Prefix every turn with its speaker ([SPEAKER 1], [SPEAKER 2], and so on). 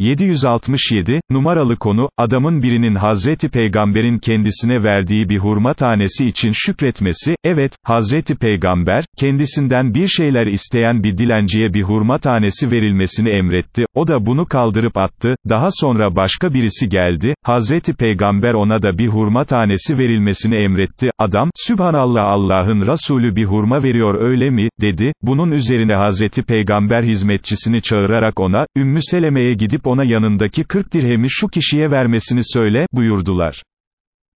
[SPEAKER 1] 767, numaralı konu, adamın birinin Hazreti Peygamber'in kendisine verdiği bir hurma tanesi için şükretmesi, evet, Hazreti Peygamber, kendisinden bir şeyler isteyen bir dilenciye bir hurma tanesi verilmesini emretti, o da bunu kaldırıp attı, daha sonra başka birisi geldi, Hazreti Peygamber ona da bir hurma tanesi verilmesini emretti, adam, Sübhanallah Allah'ın Resulü bir hurma veriyor öyle mi, dedi, bunun üzerine Hazreti Peygamber hizmetçisini çağırarak ona, Ümmü Seleme'ye gidip ona yanındaki 40 dirhemi şu kişiye vermesini söyle, buyurdular.